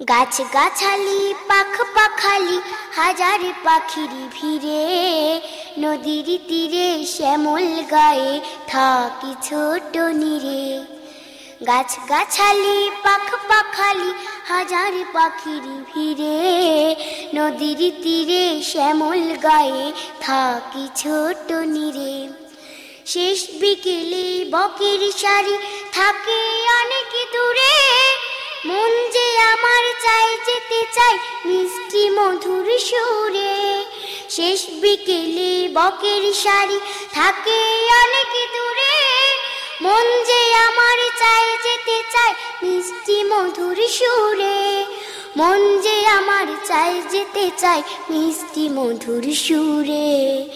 গাছ গাছালি, পাখ পাখালি, হাজার পাখির ভিড়ে। নদীর তীরে শ্যামল গায়ে থাকি ছোট নিরে। গাছ গাছালি, পাখ পাখালি, হাজার পাখির ভিড়ে। নদীর তীরে শ্যামল গায়ে থাকি ছোট নিরে। শেষ বিকেলে বকের শাড়ি থাকে অনেক দূরে। মন যে আমার চাই, যেতে চাই মিষ্টি মধুর সুরে। শেষ বিকেলে বকের শাড়ি থাকে অনেক দূরে। মন যে আমার চাই, যেতে চাই মিষ্টি মধুর সুরে। মন যে আমার চাই, যেতে চাই মিষ্টি মধুর সুরে।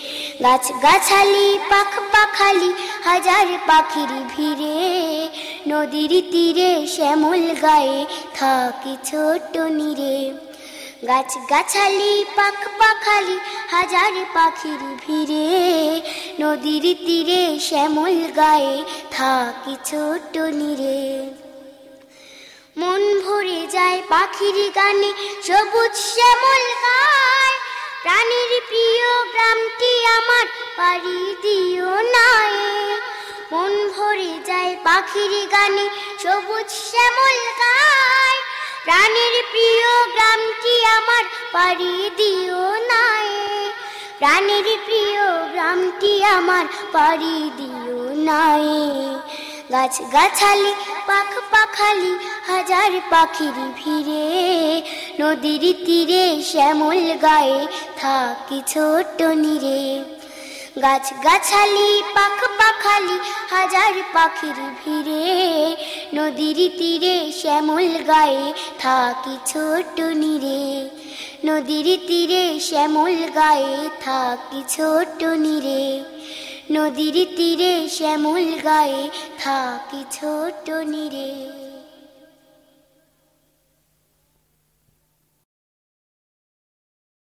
গাছ গাছালি, পাখ পাখালি, হাজার পাখির ভিড়ে। নদীর তীরে শ্যামল গায়ে থাকি ছোট নিরে। গাছ গাছালি পাখ পাখালি হাজার পাখির ভিড়ে। নদীর তীরে শ্যামল গায়ে থাকি ছোট নিরে। মন ভরে যায় পাখির গানে, সবুজ শ্যামল গায়। প্রাণীর প্রিয় গ্রামটি আমার পাড়ি দিও নাই মন ভরে যায় পাখির গানে সবুজ শ্যামল গায়। প্রাণীর প্রিয় গ্রামটি আমার, পাড়ি দিও নাই প্রাণীর প্রিয় গ্রামটি আমার, পাড়ি দিও নাই গাছ গাছালি, পাখ পাখালি, হাজার পাখির ভিড়ে। নদীর তীরে শ্যামল গায়ে থাকি ছোট নিরে গাছ গাছালি পাখ পাখালি হাজার পাখির ভিড়ে, নদীর তীরে শ্যামল গায়ে থাকি ছোট নিরে। নদীর তীরে শ্যামল গায়ে থাকি ছোট নিরে। নদীর তীরে শ্যামল গায়ে থাকি ছোট নিরে।